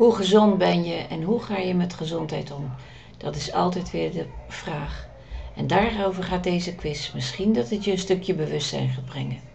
Hoe gezond ben je en hoe ga je met gezondheid om? Dat is altijd weer de vraag. En daarover gaat deze quiz. Misschien dat het je een stukje bewustzijn gaat brengen.